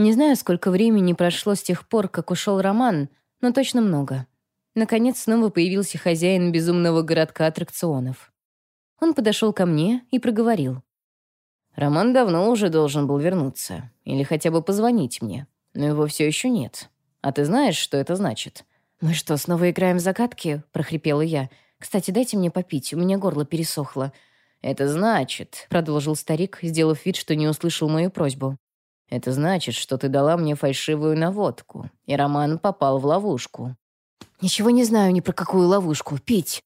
Не знаю, сколько времени прошло с тех пор, как ушел Роман, но точно много. Наконец снова появился хозяин безумного городка аттракционов. Он подошел ко мне и проговорил. «Роман давно уже должен был вернуться, или хотя бы позвонить мне, но его все еще нет. А ты знаешь, что это значит?» «Мы что, снова играем в загадки?» — прохрипела я. «Кстати, дайте мне попить, у меня горло пересохло». «Это значит», — продолжил старик, сделав вид, что не услышал мою просьбу. «Это значит, что ты дала мне фальшивую наводку, и Роман попал в ловушку». «Ничего не знаю ни про какую ловушку. Пить».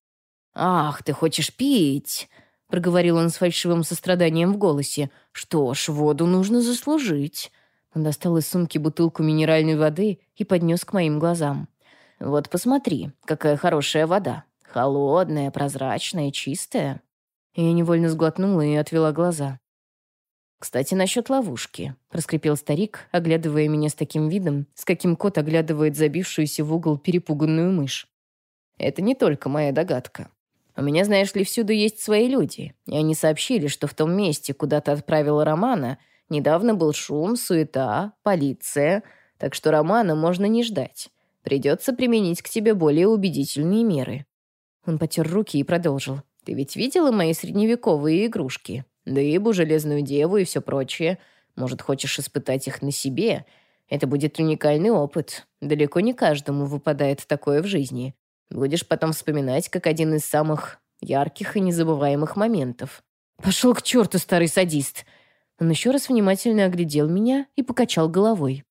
«Ах, ты хочешь пить?» — проговорил он с фальшивым состраданием в голосе. «Что ж, воду нужно заслужить». Он достал из сумки бутылку минеральной воды и поднес к моим глазам. «Вот посмотри, какая хорошая вода. Холодная, прозрачная, чистая». Я невольно сглотнула и отвела глаза. «Кстати, насчет ловушки», — проскрипел старик, оглядывая меня с таким видом, с каким кот оглядывает забившуюся в угол перепуганную мышь. «Это не только моя догадка. У меня, знаешь ли, всюду есть свои люди, и они сообщили, что в том месте, куда ты отправила Романа, недавно был шум, суета, полиция, так что Романа можно не ждать. Придется применить к тебе более убедительные меры». Он потер руки и продолжил. Ты ведь видела мои средневековые игрушки? Дыбу, железную деву и все прочее. Может, хочешь испытать их на себе? Это будет уникальный опыт. Далеко не каждому выпадает такое в жизни. Будешь потом вспоминать, как один из самых ярких и незабываемых моментов. Пошел к черту, старый садист. Он еще раз внимательно оглядел меня и покачал головой.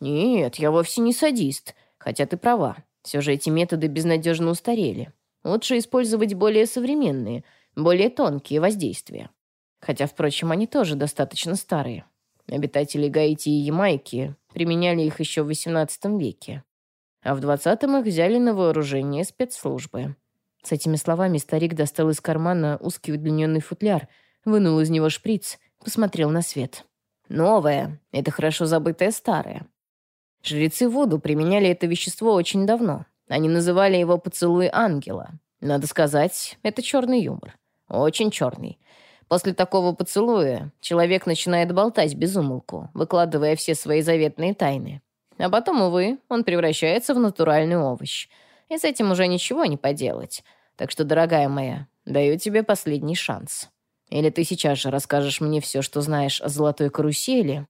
«Нет, я вовсе не садист. Хотя ты права. Все же эти методы безнадежно устарели. Лучше использовать более современные, более тонкие воздействия. Хотя, впрочем, они тоже достаточно старые. Обитатели Гаити и Ямайки применяли их еще в XVIII веке. А в 20-м их взяли на вооружение спецслужбы. С этими словами старик достал из кармана узкий удлиненный футляр, вынул из него шприц, посмотрел на свет. Новое — это хорошо забытое старое. Жрецы Вуду применяли это вещество очень давно, они называли его «поцелуй ангела». Надо сказать, это черный юмор. Очень черный. После такого поцелуя человек начинает болтать без умолку, выкладывая все свои заветные тайны. А потом, увы, он превращается в натуральный овощ. И с этим уже ничего не поделать. Так что, дорогая моя, даю тебе последний шанс. Или ты сейчас же расскажешь мне все, что знаешь о золотой карусели,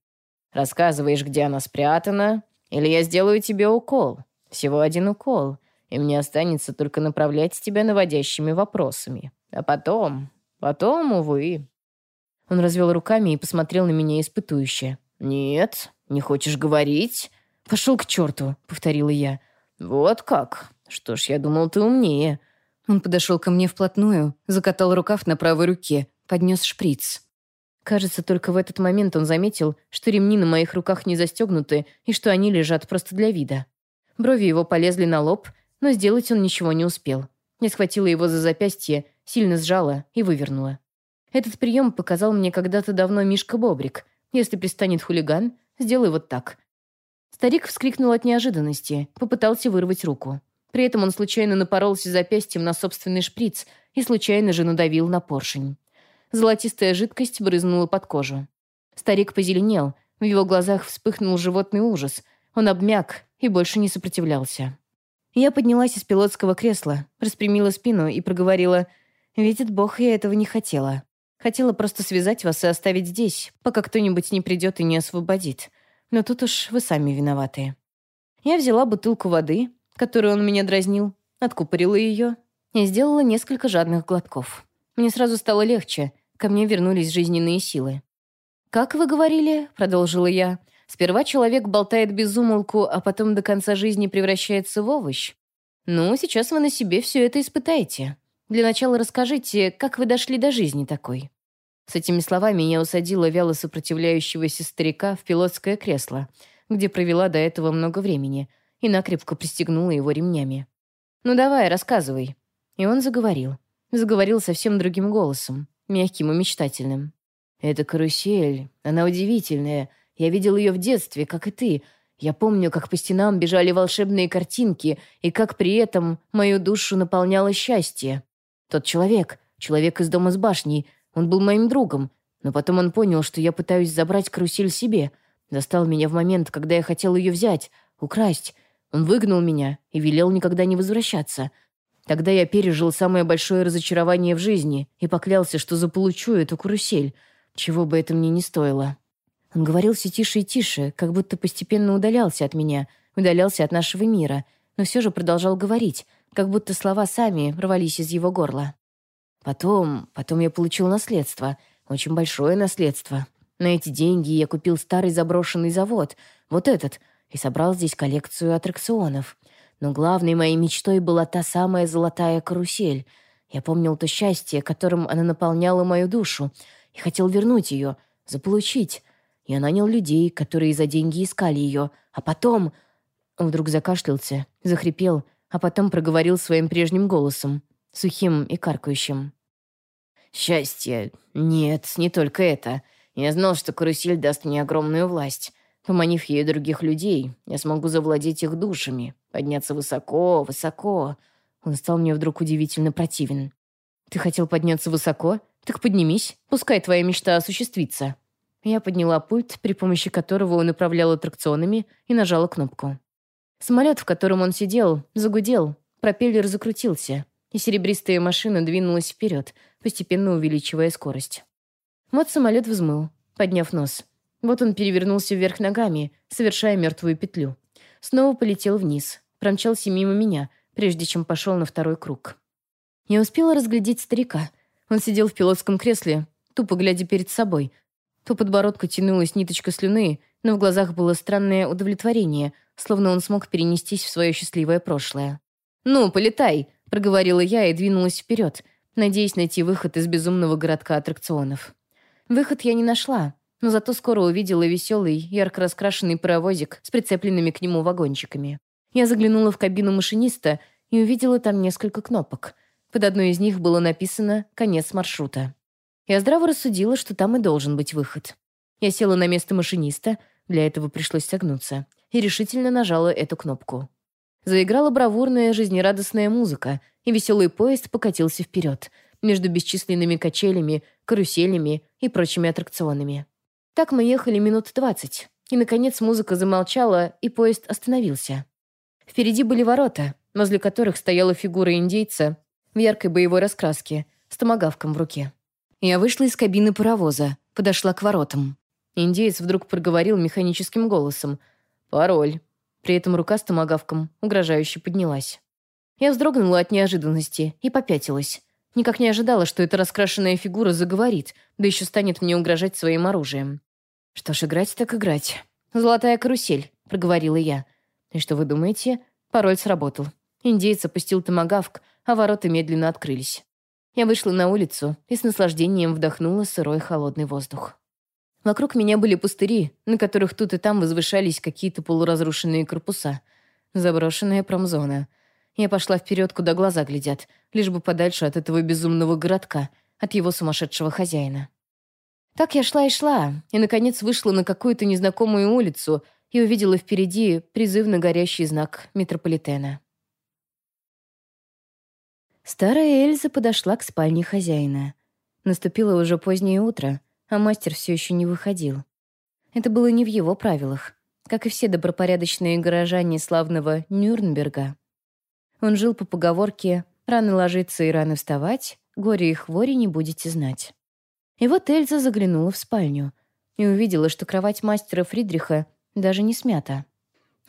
рассказываешь, где она спрятана, или я сделаю тебе укол, всего один укол, и мне останется только направлять тебя наводящими вопросами. А потом... Потом, увы...» Он развел руками и посмотрел на меня испытующе. «Нет, не хочешь говорить?» «Пошел к черту», — повторила я. «Вот как? Что ж, я думал, ты умнее». Он подошел ко мне вплотную, закатал рукав на правой руке, поднес шприц. Кажется, только в этот момент он заметил, что ремни на моих руках не застегнуты и что они лежат просто для вида. Брови его полезли на лоб, но сделать он ничего не успел. Я схватила его за запястье, сильно сжала и вывернула. Этот прием показал мне когда-то давно Мишка Бобрик. Если пристанет хулиган, сделай вот так. Старик вскрикнул от неожиданности, попытался вырвать руку. При этом он случайно напоролся запястьем на собственный шприц и случайно же надавил на поршень. Золотистая жидкость брызнула под кожу. Старик позеленел, в его глазах вспыхнул животный ужас. Он обмяк, и больше не сопротивлялся. Я поднялась из пилотского кресла, распрямила спину и проговорила, «Видит Бог, я этого не хотела. Хотела просто связать вас и оставить здесь, пока кто-нибудь не придет и не освободит. Но тут уж вы сами виноваты». Я взяла бутылку воды, которую он меня дразнил, откупорила ее и сделала несколько жадных глотков. Мне сразу стало легче, ко мне вернулись жизненные силы. «Как вы говорили?» — продолжила я. Сперва человек болтает без умолку, а потом до конца жизни превращается в овощ. Ну, сейчас вы на себе все это испытаете. Для начала расскажите, как вы дошли до жизни такой». С этими словами я усадила вяло сопротивляющегося старика в пилотское кресло, где провела до этого много времени, и накрепко пристегнула его ремнями. «Ну давай, рассказывай». И он заговорил. Заговорил совсем другим голосом, мягким и мечтательным. «Это карусель. Она удивительная. Я видел ее в детстве, как и ты. Я помню, как по стенам бежали волшебные картинки, и как при этом мою душу наполняло счастье. Тот человек, человек из дома с башней, он был моим другом, но потом он понял, что я пытаюсь забрать карусель себе. Достал меня в момент, когда я хотел ее взять, украсть. Он выгнал меня и велел никогда не возвращаться. Тогда я пережил самое большое разочарование в жизни и поклялся, что заполучу эту карусель, чего бы это мне не стоило. Он говорил все тише и тише, как будто постепенно удалялся от меня, удалялся от нашего мира, но все же продолжал говорить, как будто слова сами рвались из его горла. Потом, потом я получил наследство, очень большое наследство. На эти деньги я купил старый заброшенный завод, вот этот, и собрал здесь коллекцию аттракционов. Но главной моей мечтой была та самая золотая карусель. Я помнил то счастье, которым она наполняла мою душу, и хотел вернуть ее, заполучить. Я нанял людей, которые за деньги искали ее, а потом... Он вдруг закашлялся, захрипел, а потом проговорил своим прежним голосом, сухим и каркающим. «Счастье? Нет, не только это. Я знал, что карусель даст мне огромную власть. Поманив ею других людей, я смогу завладеть их душами, подняться высоко, высоко. Он стал мне вдруг удивительно противен. «Ты хотел подняться высоко? Так поднимись, пускай твоя мечта осуществится». Я подняла пульт, при помощи которого он управлял аттракционами, и нажала кнопку. Самолет, в котором он сидел, загудел, пропеллер закрутился, и серебристая машина двинулась вперед, постепенно увеличивая скорость. Вот самолет взмыл, подняв нос. Вот он перевернулся вверх ногами, совершая мертвую петлю. Снова полетел вниз, промчался мимо меня, прежде чем пошел на второй круг. Я успела разглядеть старика. Он сидел в пилотском кресле, тупо глядя перед собой, по подбородку тянулась ниточка слюны, но в глазах было странное удовлетворение, словно он смог перенестись в свое счастливое прошлое. «Ну, полетай!» — проговорила я и двинулась вперед, надеясь найти выход из безумного городка аттракционов. Выход я не нашла, но зато скоро увидела веселый, ярко раскрашенный паровозик с прицепленными к нему вагончиками. Я заглянула в кабину машиниста и увидела там несколько кнопок. Под одной из них было написано «Конец маршрута». Я здраво рассудила, что там и должен быть выход. Я села на место машиниста, для этого пришлось согнуться, и решительно нажала эту кнопку. Заиграла бравурная, жизнерадостная музыка, и веселый поезд покатился вперед, между бесчисленными качелями, каруселями и прочими аттракционами. Так мы ехали минут двадцать, и, наконец, музыка замолчала, и поезд остановился. Впереди были ворота, возле которых стояла фигура индейца в яркой боевой раскраске, с томагавком в руке. Я вышла из кабины паровоза, подошла к воротам. Индеец вдруг проговорил механическим голосом. «Пароль». При этом рука с томагавком угрожающе поднялась. Я вздрогнула от неожиданности и попятилась. Никак не ожидала, что эта раскрашенная фигура заговорит, да еще станет мне угрожать своим оружием. «Что ж, играть так играть. Золотая карусель», — проговорила я. И что вы думаете? Пароль сработал. Индеец опустил томагавк, а ворота медленно открылись. Я вышла на улицу и с наслаждением вдохнула сырой холодный воздух. Вокруг меня были пустыри, на которых тут и там возвышались какие-то полуразрушенные корпуса. Заброшенная промзона. Я пошла вперед, куда глаза глядят, лишь бы подальше от этого безумного городка, от его сумасшедшего хозяина. Так я шла и шла, и, наконец, вышла на какую-то незнакомую улицу и увидела впереди призывно горящий знак метрополитена. Старая Эльза подошла к спальне хозяина. Наступило уже позднее утро, а мастер все еще не выходил. Это было не в его правилах, как и все добропорядочные горожане славного Нюрнберга. Он жил по поговорке «рано ложиться и рано вставать, горе и хвори не будете знать». И вот Эльза заглянула в спальню и увидела, что кровать мастера Фридриха даже не смята.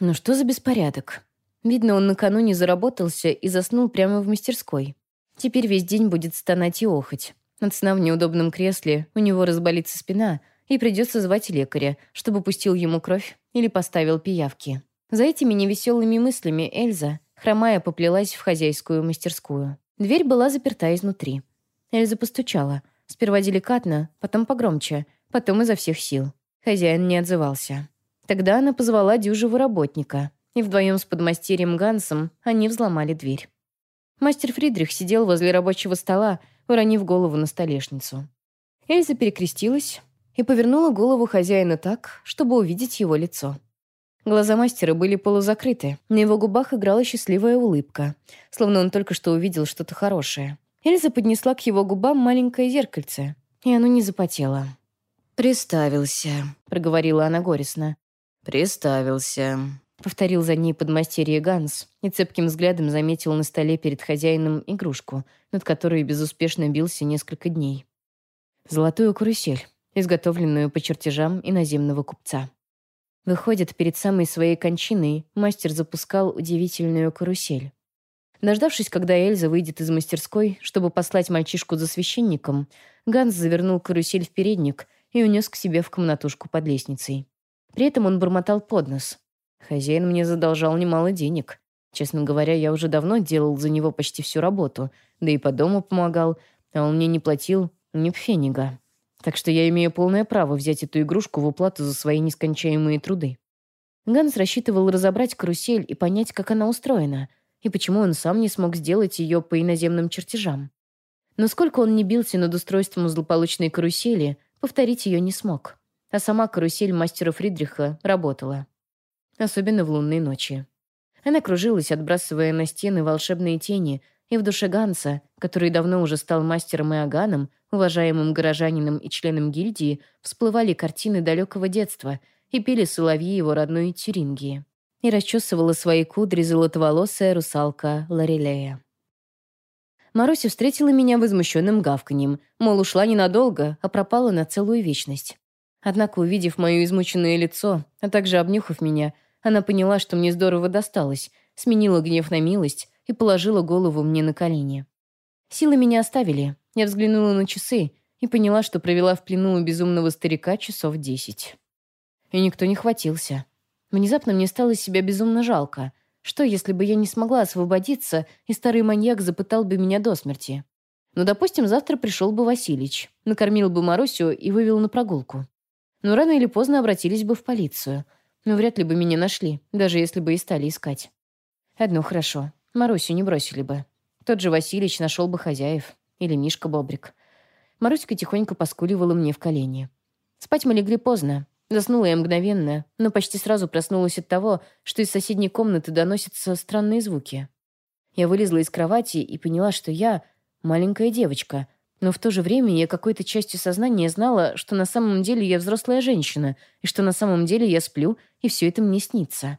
Ну что за беспорядок? Видно, он накануне заработался и заснул прямо в мастерской. Теперь весь день будет стонать и охоть. От сна в неудобном кресле у него разболится спина, и придется звать лекаря, чтобы пустил ему кровь или поставил пиявки. За этими невеселыми мыслями Эльза, хромая, поплелась в хозяйскую мастерскую. Дверь была заперта изнутри. Эльза постучала. Сперва деликатно, потом погромче, потом изо всех сил. Хозяин не отзывался. Тогда она позвала дюжего работника и вдвоем с подмастерьем Гансом они взломали дверь. Мастер Фридрих сидел возле рабочего стола, уронив голову на столешницу. Эльза перекрестилась и повернула голову хозяина так, чтобы увидеть его лицо. Глаза мастера были полузакрыты, на его губах играла счастливая улыбка, словно он только что увидел что-то хорошее. Эльза поднесла к его губам маленькое зеркальце, и оно не запотело. «Приставился», — проговорила она горестно. «Приставился», — повторил за ней подмастерье Ганс и цепким взглядом заметил на столе перед хозяином игрушку, над которой безуспешно бился несколько дней. Золотую карусель, изготовленную по чертежам иноземного купца. Выходит, перед самой своей кончиной мастер запускал удивительную карусель. Дождавшись, когда Эльза выйдет из мастерской, чтобы послать мальчишку за священником, Ганс завернул карусель в передник и унес к себе в комнатушку под лестницей. При этом он бормотал под нос. Хозяин мне задолжал немало денег. Честно говоря, я уже давно делал за него почти всю работу, да и по дому помогал, а он мне не платил ни пфенига. Так что я имею полное право взять эту игрушку в уплату за свои нескончаемые труды. Ганс рассчитывал разобрать карусель и понять, как она устроена, и почему он сам не смог сделать ее по иноземным чертежам. Но сколько он не бился над устройством злополучной карусели, повторить ее не смог. А сама карусель мастера Фридриха работала особенно в лунные ночи. Она кружилась, отбрасывая на стены волшебные тени, и в душе Ганса, который давно уже стал мастером и аганом, уважаемым горожанином и членом гильдии, всплывали картины далекого детства и пели соловьи его родной Тюрингии. И расчесывала свои кудри золотоволосая русалка Лорелея. Маруся встретила меня возмущенным гавканьем, мол, ушла ненадолго, а пропала на целую вечность. Однако, увидев мое измученное лицо, а также обнюхав меня, она поняла, что мне здорово досталось, сменила гнев на милость и положила голову мне на колени. Силы меня оставили. Я взглянула на часы и поняла, что провела в плену у безумного старика часов десять. И никто не хватился. Внезапно мне стало себя безумно жалко. Что, если бы я не смогла освободиться, и старый маньяк запытал бы меня до смерти? Ну, допустим, завтра пришел бы Василич, накормил бы Марусю и вывел на прогулку. Но рано или поздно обратились бы в полицию — но вряд ли бы меня нашли, даже если бы и стали искать. Одно хорошо. Марусю не бросили бы. Тот же Василич нашел бы хозяев. Или Мишка Бобрик. Маруська тихонько поскуливала мне в колени. Спать мы легли поздно. Заснула я мгновенно, но почти сразу проснулась от того, что из соседней комнаты доносятся странные звуки. Я вылезла из кровати и поняла, что я маленькая девочка — но в то же время я какой-то частью сознания знала, что на самом деле я взрослая женщина, и что на самом деле я сплю, и все это мне снится.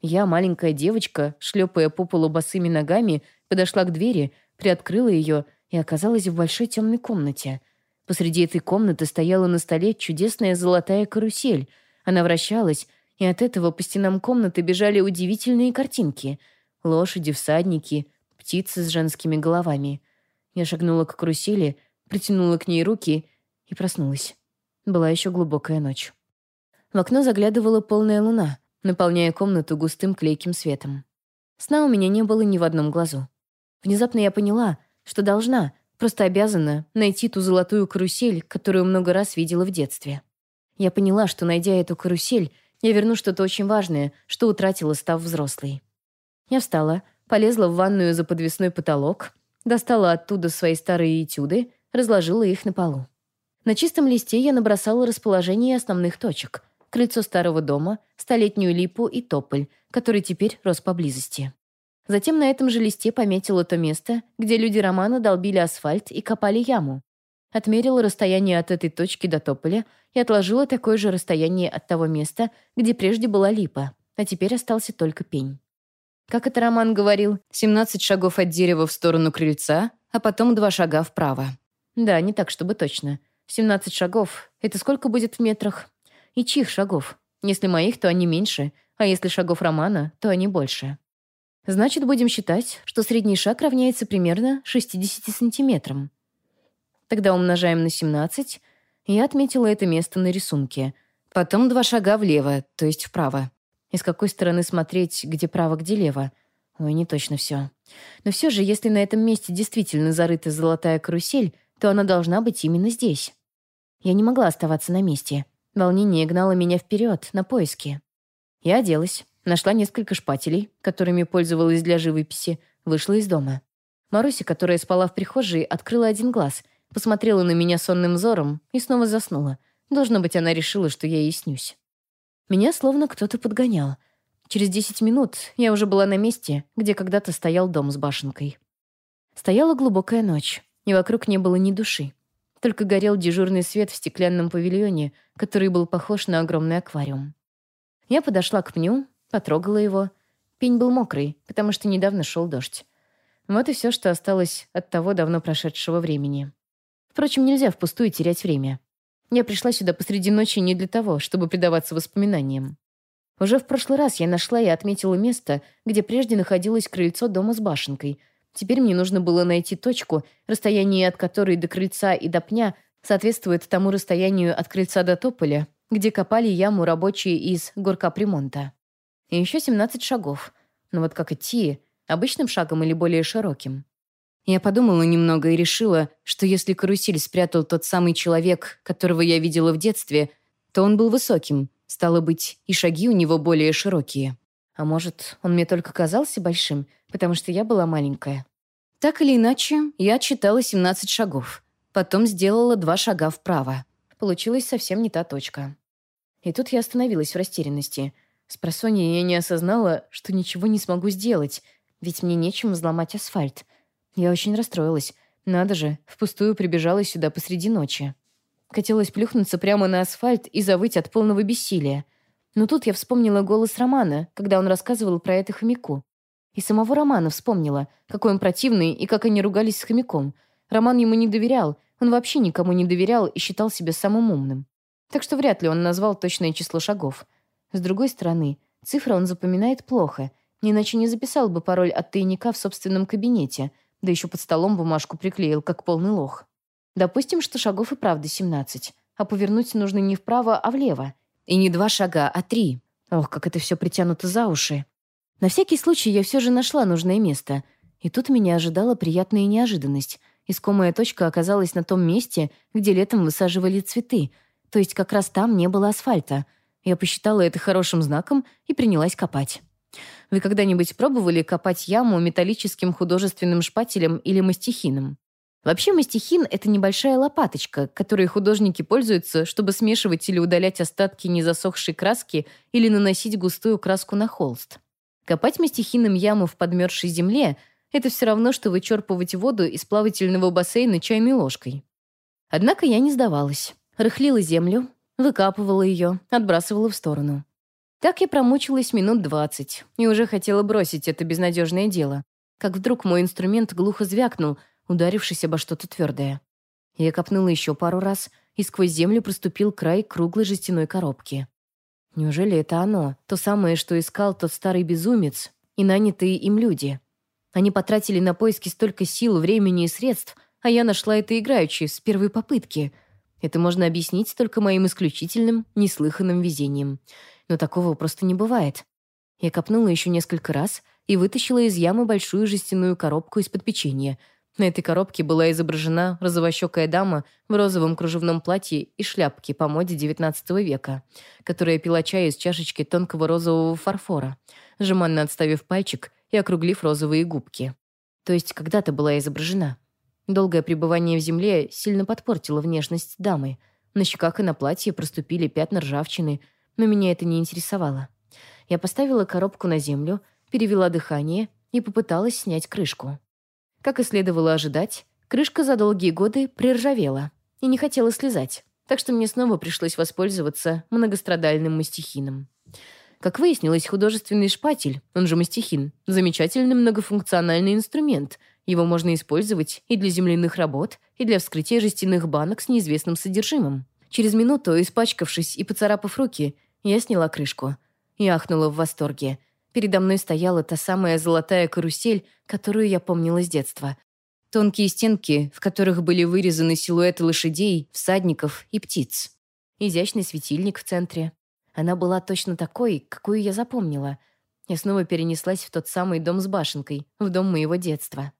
Я, маленькая девочка, шлепая по полу босыми ногами, подошла к двери, приоткрыла ее и оказалась в большой темной комнате. Посреди этой комнаты стояла на столе чудесная золотая карусель. Она вращалась, и от этого по стенам комнаты бежали удивительные картинки. Лошади, всадники, птицы с женскими головами — я шагнула к карусели, притянула к ней руки и проснулась. Была еще глубокая ночь. В окно заглядывала полная луна, наполняя комнату густым клейким светом. Сна у меня не было ни в одном глазу. Внезапно я поняла, что должна, просто обязана, найти ту золотую карусель, которую много раз видела в детстве. Я поняла, что, найдя эту карусель, я верну что-то очень важное, что утратила, став взрослой. Я встала, полезла в ванную за подвесной потолок, Достала оттуда свои старые этюды, разложила их на полу. На чистом листе я набросала расположение основных точек. Крыльцо старого дома, столетнюю липу и тополь, который теперь рос поблизости. Затем на этом же листе пометила то место, где люди Романа долбили асфальт и копали яму. Отмерила расстояние от этой точки до тополя и отложила такое же расстояние от того места, где прежде была липа, а теперь остался только пень. Как это Роман говорил, 17 шагов от дерева в сторону крыльца, а потом два шага вправо. Да, не так, чтобы точно. 17 шагов — это сколько будет в метрах? И чьих шагов? Если моих, то они меньше, а если шагов Романа, то они больше. Значит, будем считать, что средний шаг равняется примерно 60 сантиметрам. Тогда умножаем на 17. Я отметила это место на рисунке. Потом два шага влево, то есть вправо. И с какой стороны смотреть, где право, где лево? Ой, не точно все. Но все же, если на этом месте действительно зарыта золотая карусель, то она должна быть именно здесь. Я не могла оставаться на месте. Волнение гнало меня вперед, на поиски. Я оделась, нашла несколько шпателей, которыми пользовалась для живописи, вышла из дома. Маруся, которая спала в прихожей, открыла один глаз, посмотрела на меня сонным взором и снова заснула. Должно быть, она решила, что я ей снюсь. Меня словно кто-то подгонял. Через десять минут я уже была на месте, где когда-то стоял дом с башенкой. Стояла глубокая ночь, и вокруг не было ни души. только горел дежурный свет в стеклянном павильоне, который был похож на огромный аквариум. Я подошла к пню, потрогала его. Пень был мокрый, потому что недавно шел дождь. Вот и все, что осталось от того давно прошедшего времени. Впрочем, нельзя впустую терять время. Я пришла сюда посреди ночи не для того, чтобы предаваться воспоминаниям. Уже в прошлый раз я нашла и отметила место, где прежде находилось крыльцо дома с башенкой. Теперь мне нужно было найти точку, расстояние от которой до крыльца и до пня соответствует тому расстоянию от крыльца до тополя, где копали яму рабочие из горкапремонта. И еще 17 шагов. Но вот как идти, обычным шагом или более широким? Я подумала немного и решила, что если карусель спрятал тот самый человек, которого я видела в детстве, то он был высоким, стало быть, и шаги у него более широкие. А может, он мне только казался большим, потому что я была маленькая. Так или иначе, я отчитала 17 шагов. Потом сделала два шага вправо. Получилась совсем не та точка. И тут я остановилась в растерянности. С просонья я не осознала, что ничего не смогу сделать, ведь мне нечем взломать асфальт — я очень расстроилась. Надо же, впустую прибежала сюда посреди ночи. Хотелось плюхнуться прямо на асфальт и завыть от полного бессилия. Но тут я вспомнила голос Романа, когда он рассказывал про это хомяку. И самого Романа вспомнила, какой он противный и как они ругались с хомяком. Роман ему не доверял, он вообще никому не доверял и считал себя самым умным. Так что вряд ли он назвал точное число шагов. С другой стороны, цифры он запоминает плохо, иначе не записал бы пароль от тайника в собственном кабинете — да еще под столом бумажку приклеил, как полный лох. Допустим, что шагов и правда 17, а повернуть нужно не вправо, а влево. И не два шага, а три. Ох, как это все притянуто за уши. На всякий случай я все же нашла нужное место. И тут меня ожидала приятная неожиданность. Искомая точка оказалась на том месте, где летом высаживали цветы. То есть как раз там не было асфальта. Я посчитала это хорошим знаком и принялась копать. Вы когда-нибудь пробовали копать яму металлическим художественным шпателем или мастихином? Вообще мастихин — это небольшая лопаточка, которой художники пользуются, чтобы смешивать или удалять остатки незасохшей краски или наносить густую краску на холст. Копать мастихином яму в подмерзшей земле — это все равно, что вычерпывать воду из плавательного бассейна чайной ложкой. Однако я не сдавалась. Рыхлила землю, выкапывала ее, отбрасывала в сторону. Так я промучилась минут двадцать и уже хотела бросить это безнадежное дело, как вдруг мой инструмент глухо звякнул, ударившись обо что-то твердое. Я копнула еще пару раз, и сквозь землю проступил край круглой жестяной коробки. Неужели это оно, то самое, что искал тот старый безумец и нанятые им люди? Они потратили на поиски столько сил, времени и средств, а я нашла это играючи, с первой попытки. Это можно объяснить только моим исключительным, неслыханным везением но такого просто не бывает. Я копнула еще несколько раз и вытащила из ямы большую жестяную коробку из-под печенья. На этой коробке была изображена розовощекая дама в розовом кружевном платье и шляпке по моде XIX века, которая пила чай из чашечки тонкого розового фарфора, жеманно отставив пальчик и округлив розовые губки. То есть когда-то была изображена. Долгое пребывание в земле сильно подпортило внешность дамы. На щеках и на платье проступили пятна ржавчины — но меня это не интересовало. Я поставила коробку на землю, перевела дыхание и попыталась снять крышку. Как и следовало ожидать, крышка за долгие годы приржавела и не хотела слезать, так что мне снова пришлось воспользоваться многострадальным мастихином. Как выяснилось, художественный шпатель, он же мастихин, замечательный многофункциональный инструмент. Его можно использовать и для земляных работ, и для вскрытия жестяных банок с неизвестным содержимым. Через минуту, испачкавшись и поцарапав руки, я сняла крышку и ахнула в восторге. Передо мной стояла та самая золотая карусель, которую я помнила с детства. Тонкие стенки, в которых были вырезаны силуэты лошадей, всадников и птиц. Изящный светильник в центре. Она была точно такой, какую я запомнила. Я снова перенеслась в тот самый дом с башенкой, в дом моего детства.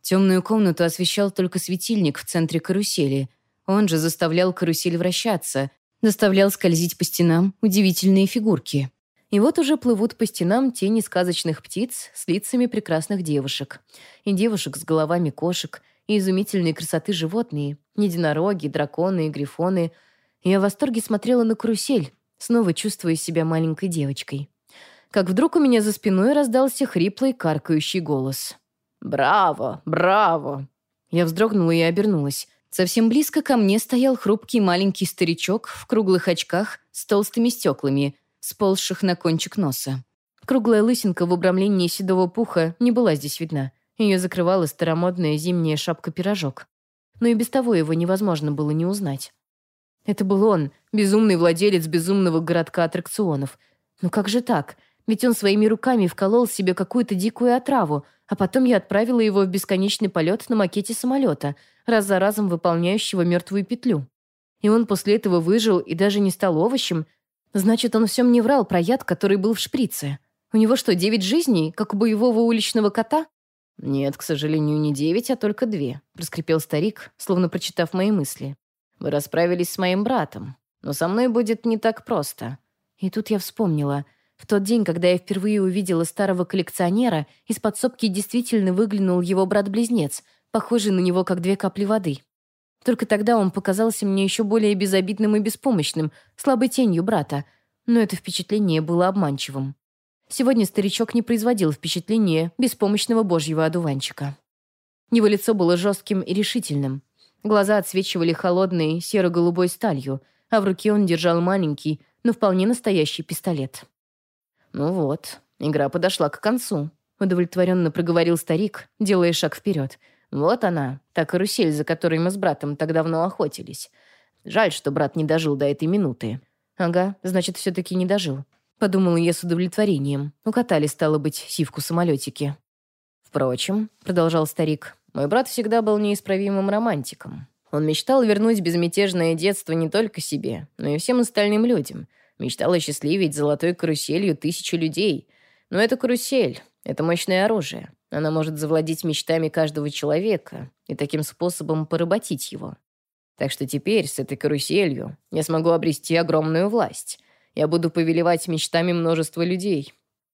Темную комнату освещал только светильник в центре карусели. Он же заставлял карусель вращаться, заставлял скользить по стенам удивительные фигурки. И вот уже плывут по стенам тени сказочных птиц с лицами прекрасных девушек. И девушек с головами кошек, и изумительной красоты животные, единороги, драконы и грифоны. Я в восторге смотрела на карусель, снова чувствуя себя маленькой девочкой. Как вдруг у меня за спиной раздался хриплый, каркающий голос. «Браво! Браво!» Я вздрогнула и обернулась. Совсем близко ко мне стоял хрупкий маленький старичок в круглых очках с толстыми стеклами, сползших на кончик носа. Круглая лысинка в обрамлении седого пуха не была здесь видна. Ее закрывала старомодная зимняя шапка-пирожок. Но и без того его невозможно было не узнать. Это был он, безумный владелец безумного городка аттракционов. Но как же так? Ведь он своими руками вколол себе какую-то дикую отраву, а потом я отправила его в бесконечный полет на макете самолета, раз за разом выполняющего мертвую петлю. И он после этого выжил и даже не стал овощем. Значит, он все мне врал про яд, который был в шприце. У него что, девять жизней, как у боевого уличного кота? «Нет, к сожалению, не девять, а только две», — проскрипел старик, словно прочитав мои мысли. «Вы расправились с моим братом, но со мной будет не так просто». И тут я вспомнила. В тот день, когда я впервые увидела старого коллекционера, из подсобки действительно выглянул его брат-близнец, похожий на него, как две капли воды. Только тогда он показался мне еще более безобидным и беспомощным, слабой тенью брата, но это впечатление было обманчивым. Сегодня старичок не производил впечатления беспомощного божьего одуванчика. Его лицо было жестким и решительным. Глаза отсвечивали холодной серо-голубой сталью, а в руке он держал маленький, но вполне настоящий пистолет. «Ну вот, игра подошла к концу», — удовлетворенно проговорил старик, делая шаг вперед. «Вот она, та карусель, за которой мы с братом так давно охотились. Жаль, что брат не дожил до этой минуты». «Ага, значит, все-таки не дожил. Подумала я с удовлетворением. Укатали, стало быть, сивку-самолетики. «Впрочем», — продолжал старик, «мой брат всегда был неисправимым романтиком. Он мечтал вернуть безмятежное детство не только себе, но и всем остальным людям. Мечтал осчастливить золотой каруселью тысячи людей. Но это карусель, это мощное оружие. Она может завладеть мечтами каждого человека и таким способом поработить его. Так что теперь с этой каруселью я смогу обрести огромную власть. Я буду повелевать мечтами множества людей.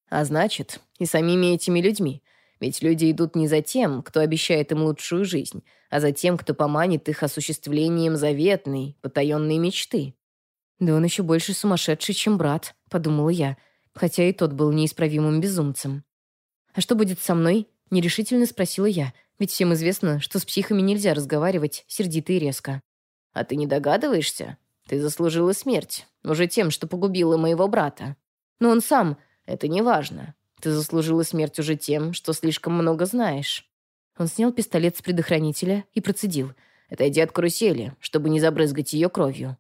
А значит, и самими этими людьми. Ведь люди идут не за тем, кто обещает им лучшую жизнь, а за тем, кто поманит их осуществлением заветной, потаенной мечты. «Да он еще больше сумасшедший, чем брат», — подумала я, хотя и тот был неисправимым безумцем. «А что будет со мной?» — нерешительно спросила я, ведь всем известно, что с психами нельзя разговаривать сердито и резко. «А ты не догадываешься? Ты заслужила смерть, уже тем, что погубила моего брата. Но он сам, это не важно. Ты заслужила смерть уже тем, что слишком много знаешь». Он снял пистолет с предохранителя и процедил. «Отойди от карусели, чтобы не забрызгать ее кровью».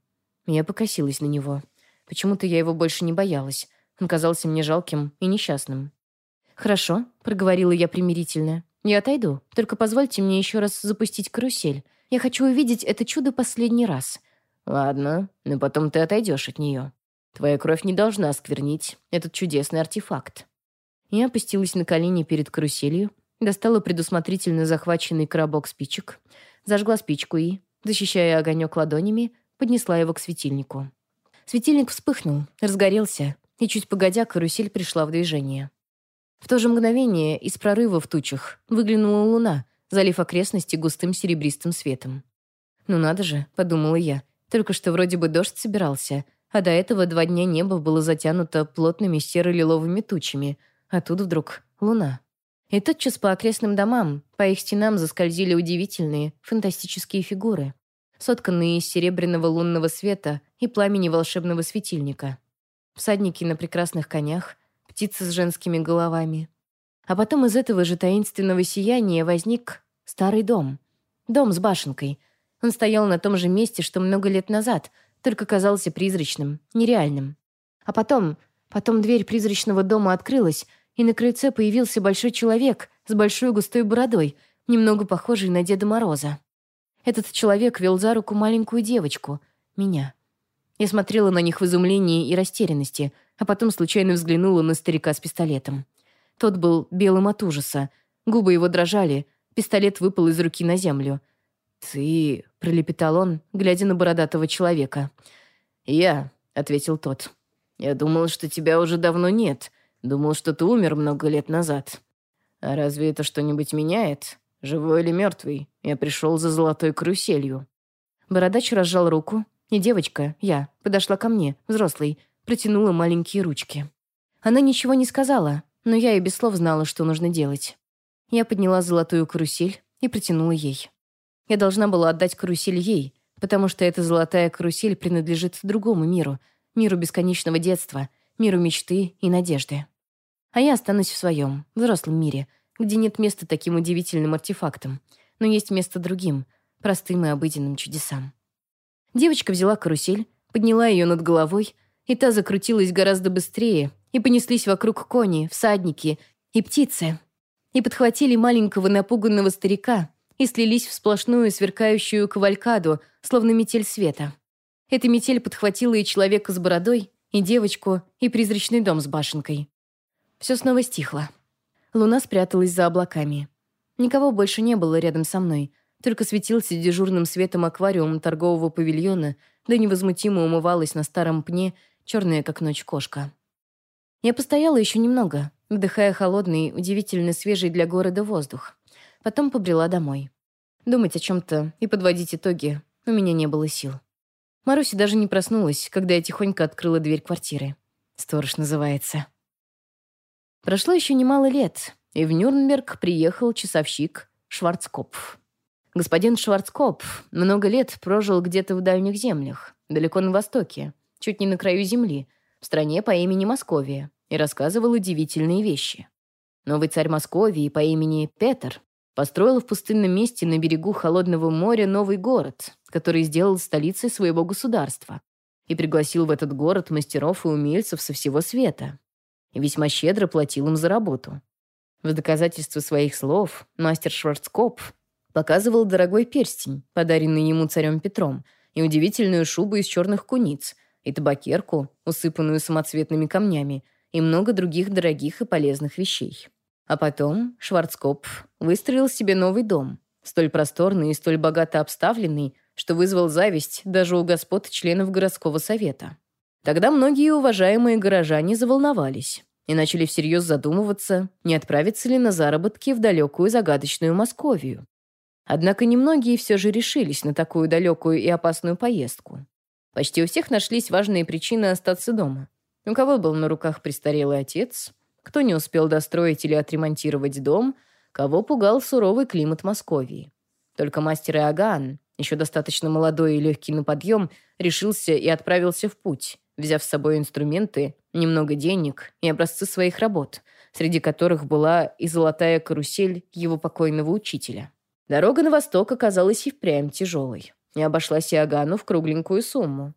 Я покосилась на него. Почему-то я его больше не боялась. Он казался мне жалким и несчастным. «Хорошо», — проговорила я примирительно. «Я отойду. Только позвольте мне еще раз запустить карусель. Я хочу увидеть это чудо последний раз. «Ладно, но потом ты отойдешь от нее. Твоя кровь не должна осквернить этот чудесный артефакт». Я опустилась на колени перед каруселью, достала предусмотрительно захваченный коробок спичек, зажгла спичку и, защищая огонек ладонями, поднесла его к светильнику. Светильник вспыхнул, разгорелся, и чуть погодя карусель пришла в движение. В то же мгновение из прорыва в тучах выглянула луна, залив окрестности густым серебристым светом. «Ну надо же», — подумала я, только что вроде бы дождь собирался, а до этого два дня небо было затянуто плотными серо-лиловыми тучами, а тут вдруг луна. И тотчас по окрестным домам, по их стенам заскользили удивительные, фантастические фигуры, сотканные из серебряного лунного света и пламени волшебного светильника. Всадники на прекрасных конях, птицы с женскими головами. А потом из этого же таинственного сияния возник старый дом. Дом с башенкой — он стоял на том же месте, что много лет назад, только казался призрачным, нереальным. А потом, потом дверь призрачного дома открылась, и на крыльце появился большой человек с большой густой бородой, немного похожий на Деда Мороза. Этот человек вел за руку маленькую девочку, меня. Я смотрела на них в изумлении и растерянности, а потом случайно взглянула на старика с пистолетом. Тот был белым от ужаса, губы его дрожали, пистолет выпал из руки на землю — «Ты...» — пролепетал он, глядя на бородатого человека. «Я», — ответил тот. «Я думал, что тебя уже давно нет. Думал, что ты умер много лет назад. А разве это что-нибудь меняет? Живой или мертвый? Я пришел за золотой каруселью». Бородач разжал руку, и девочка, я, подошла ко мне, взрослый, протянула маленькие ручки. Она ничего не сказала, но я и без слов знала, что нужно делать. Я подняла золотую карусель и протянула ей. Я должна была отдать карусель ей, потому что эта золотая карусель принадлежит другому миру, миру бесконечного детства, миру мечты и надежды. А я останусь в своем, взрослом мире, где нет места таким удивительным артефактам, но есть место другим, простым и обыденным чудесам. Девочка взяла карусель, подняла ее над головой, и та закрутилась гораздо быстрее, и понеслись вокруг кони, всадники и птицы, и подхватили маленького напуганного старика, и слились в сплошную сверкающую кавалькаду, словно метель света. Эта метель подхватила и человека с бородой, и девочку, и призрачный дом с башенкой. Все снова стихло. Луна спряталась за облаками. Никого больше не было рядом со мной, только светился дежурным светом аквариум торгового павильона, да невозмутимо умывалась на старом пне черная как ночь кошка. Я постояла еще немного, вдыхая холодный, удивительно свежий для города воздух. Потом побрела домой. Думать о чем-то и подводить итоги у меня не было сил. Маруся даже не проснулась, когда я тихонько открыла дверь квартиры. Сторож называется. Прошло еще немало лет, и в Нюрнберг приехал часовщик Шварцкопф. Господин Шварцкопф много лет прожил где-то в дальних землях, далеко на востоке, чуть не на краю земли, в стране по имени Московия, и рассказывал удивительные вещи. Новый царь Московии по имени Петр Построил в пустынном месте на берегу холодного моря новый город, который сделал столицей своего государства, и пригласил в этот город мастеров и умельцев со всего света. И весьма щедро платил им за работу. В доказательство своих слов мастер Шварцкоп показывал дорогой перстень, подаренный ему царем Петром, и удивительную шубу из черных куниц, и табакерку, усыпанную самоцветными камнями, и много других дорогих и полезных вещей. А потом Шварцкопф выстроил себе новый дом, столь просторный и столь богато обставленный, что вызвал зависть даже у господ членов городского совета. Тогда многие уважаемые горожане заволновались и начали всерьез задумываться, не отправиться ли на заработки в далекую загадочную Московию. Однако немногие все же решились на такую далекую и опасную поездку. Почти у всех нашлись важные причины остаться дома. У кого был на руках престарелый отец, кто не успел достроить или отремонтировать дом, кого пугал суровый климат Московии. Только мастер Иоганн, еще достаточно молодой и легкий на подъем, решился и отправился в путь, взяв с собой инструменты, немного денег и образцы своих работ, среди которых была и золотая карусель его покойного учителя. Дорога на восток оказалась и впрямь тяжелой, и обошлась Иоганну в кругленькую сумму.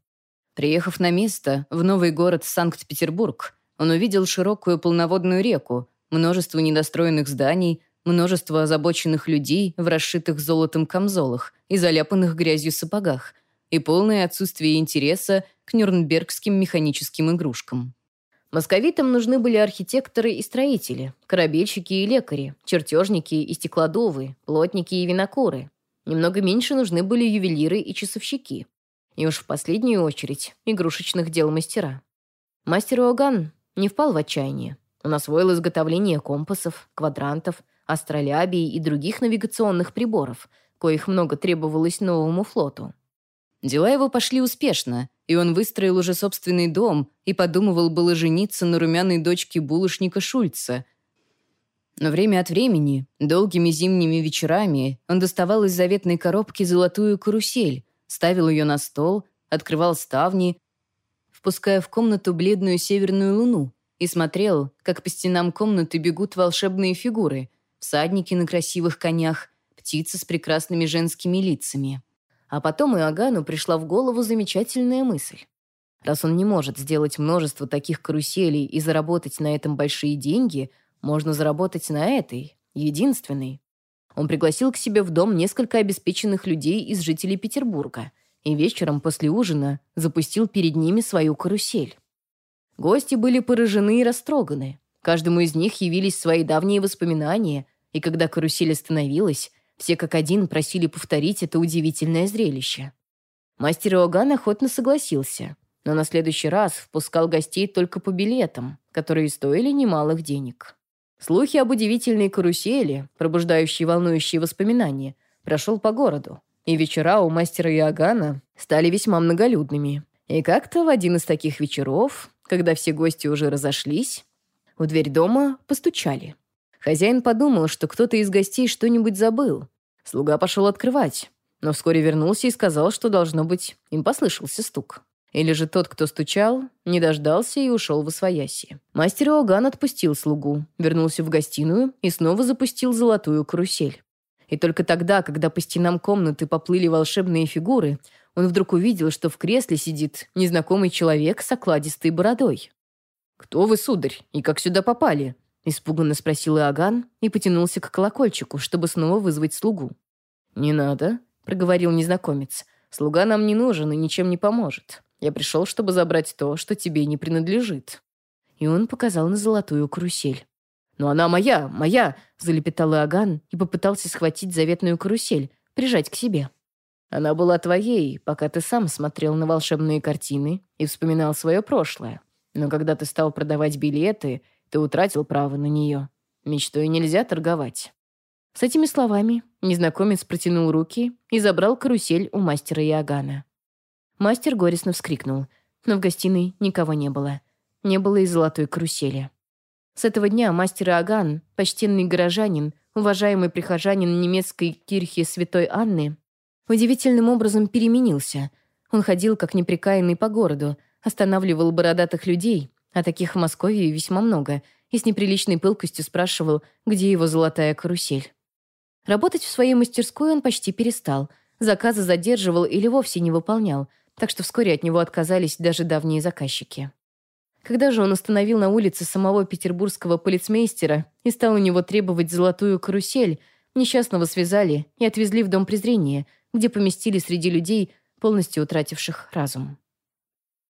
Приехав на место, в новый город Санкт-Петербург, он увидел широкую полноводную реку, множество недостроенных зданий, множество озабоченных людей в расшитых золотом камзолах и заляпанных грязью сапогах, и полное отсутствие интереса к нюрнбергским механическим игрушкам. Московитам нужны были архитекторы и строители, корабельщики и лекари, чертежники и стеклодувы, плотники и винокуры. Немного меньше нужны были ювелиры и часовщики. И уж в последнюю очередь игрушечных дел мастера. Мастер Оган не впал в отчаяние. Он освоил изготовление компасов, квадрантов, астролябий и других навигационных приборов, коих много требовалось новому флоту. Дела его пошли успешно, и он выстроил уже собственный дом и подумывал было жениться на румяной дочке булочника Шульца. Но время от времени, долгими зимними вечерами, он доставал из заветной коробки золотую карусель, ставил ее на стол, открывал ставни впуская в комнату бледную северную луну, и смотрел, как по стенам комнаты бегут волшебные фигуры, всадники на красивых конях, птицы с прекрасными женскими лицами. А потом Иоганну пришла в голову замечательная мысль. Раз он не может сделать множество таких каруселей и заработать на этом большие деньги, можно заработать на этой, единственной. Он пригласил к себе в дом несколько обеспеченных людей из жителей Петербурга – и вечером после ужина запустил перед ними свою карусель. Гости были поражены и растроганы. Каждому из них явились свои давние воспоминания, и когда карусель остановилась, все как один просили повторить это удивительное зрелище. Мастер Иоганн охотно согласился, но на следующий раз впускал гостей только по билетам, которые стоили немалых денег. Слухи об удивительной карусели, пробуждающей волнующие воспоминания, прошел по городу, и вечера у мастера Иоганна стали весьма многолюдными. И как-то в один из таких вечеров, когда все гости уже разошлись, в дверь дома постучали. Хозяин подумал, что кто-то из гостей что-нибудь забыл. Слуга пошел открывать, но вскоре вернулся и сказал, что, должно быть, им послышался стук. Или же тот, кто стучал, не дождался и ушел в освояси. Мастер Иоганн отпустил слугу, вернулся в гостиную и снова запустил золотую карусель. И только тогда, когда по стенам комнаты поплыли волшебные фигуры, он вдруг увидел, что в кресле сидит незнакомый человек с окладистой бородой. «Кто вы, сударь, и как сюда попали?» — испуганно спросил Иоганн и потянулся к колокольчику, чтобы снова вызвать слугу. «Не надо», — проговорил незнакомец. «Слуга нам не нужен и ничем не поможет. Я пришел, чтобы забрать то, что тебе не принадлежит». И он показал на золотую карусель. «Но она моя, моя!» — залепетал Иоганн и попытался схватить заветную карусель, прижать к себе. «Она была твоей, пока ты сам смотрел на волшебные картины и вспоминал свое прошлое. Но когда ты стал продавать билеты, ты утратил право на нее. Мечтой нельзя торговать». С этими словами незнакомец протянул руки и забрал карусель у мастера Иоганна. Мастер горестно вскрикнул, но в гостиной никого не было. Не было и золотой карусели. С этого дня мастер Иоганн, почтенный горожанин, уважаемый прихожанин немецкой кирхи Святой Анны, удивительным образом переменился. Он ходил как неприкаянный по городу, останавливал бородатых людей, а таких в Москве весьма много, и с неприличной пылкостью спрашивал, где его золотая карусель. Работать в своей мастерской он почти перестал. Заказы задерживал или вовсе не выполнял, так что вскоре от него отказались даже давние заказчики. Когда же он установил на улице самого петербургского полицмейстера и стал у него требовать золотую карусель, несчастного связали и отвезли в дом презрения, где поместили среди людей, полностью утративших разум.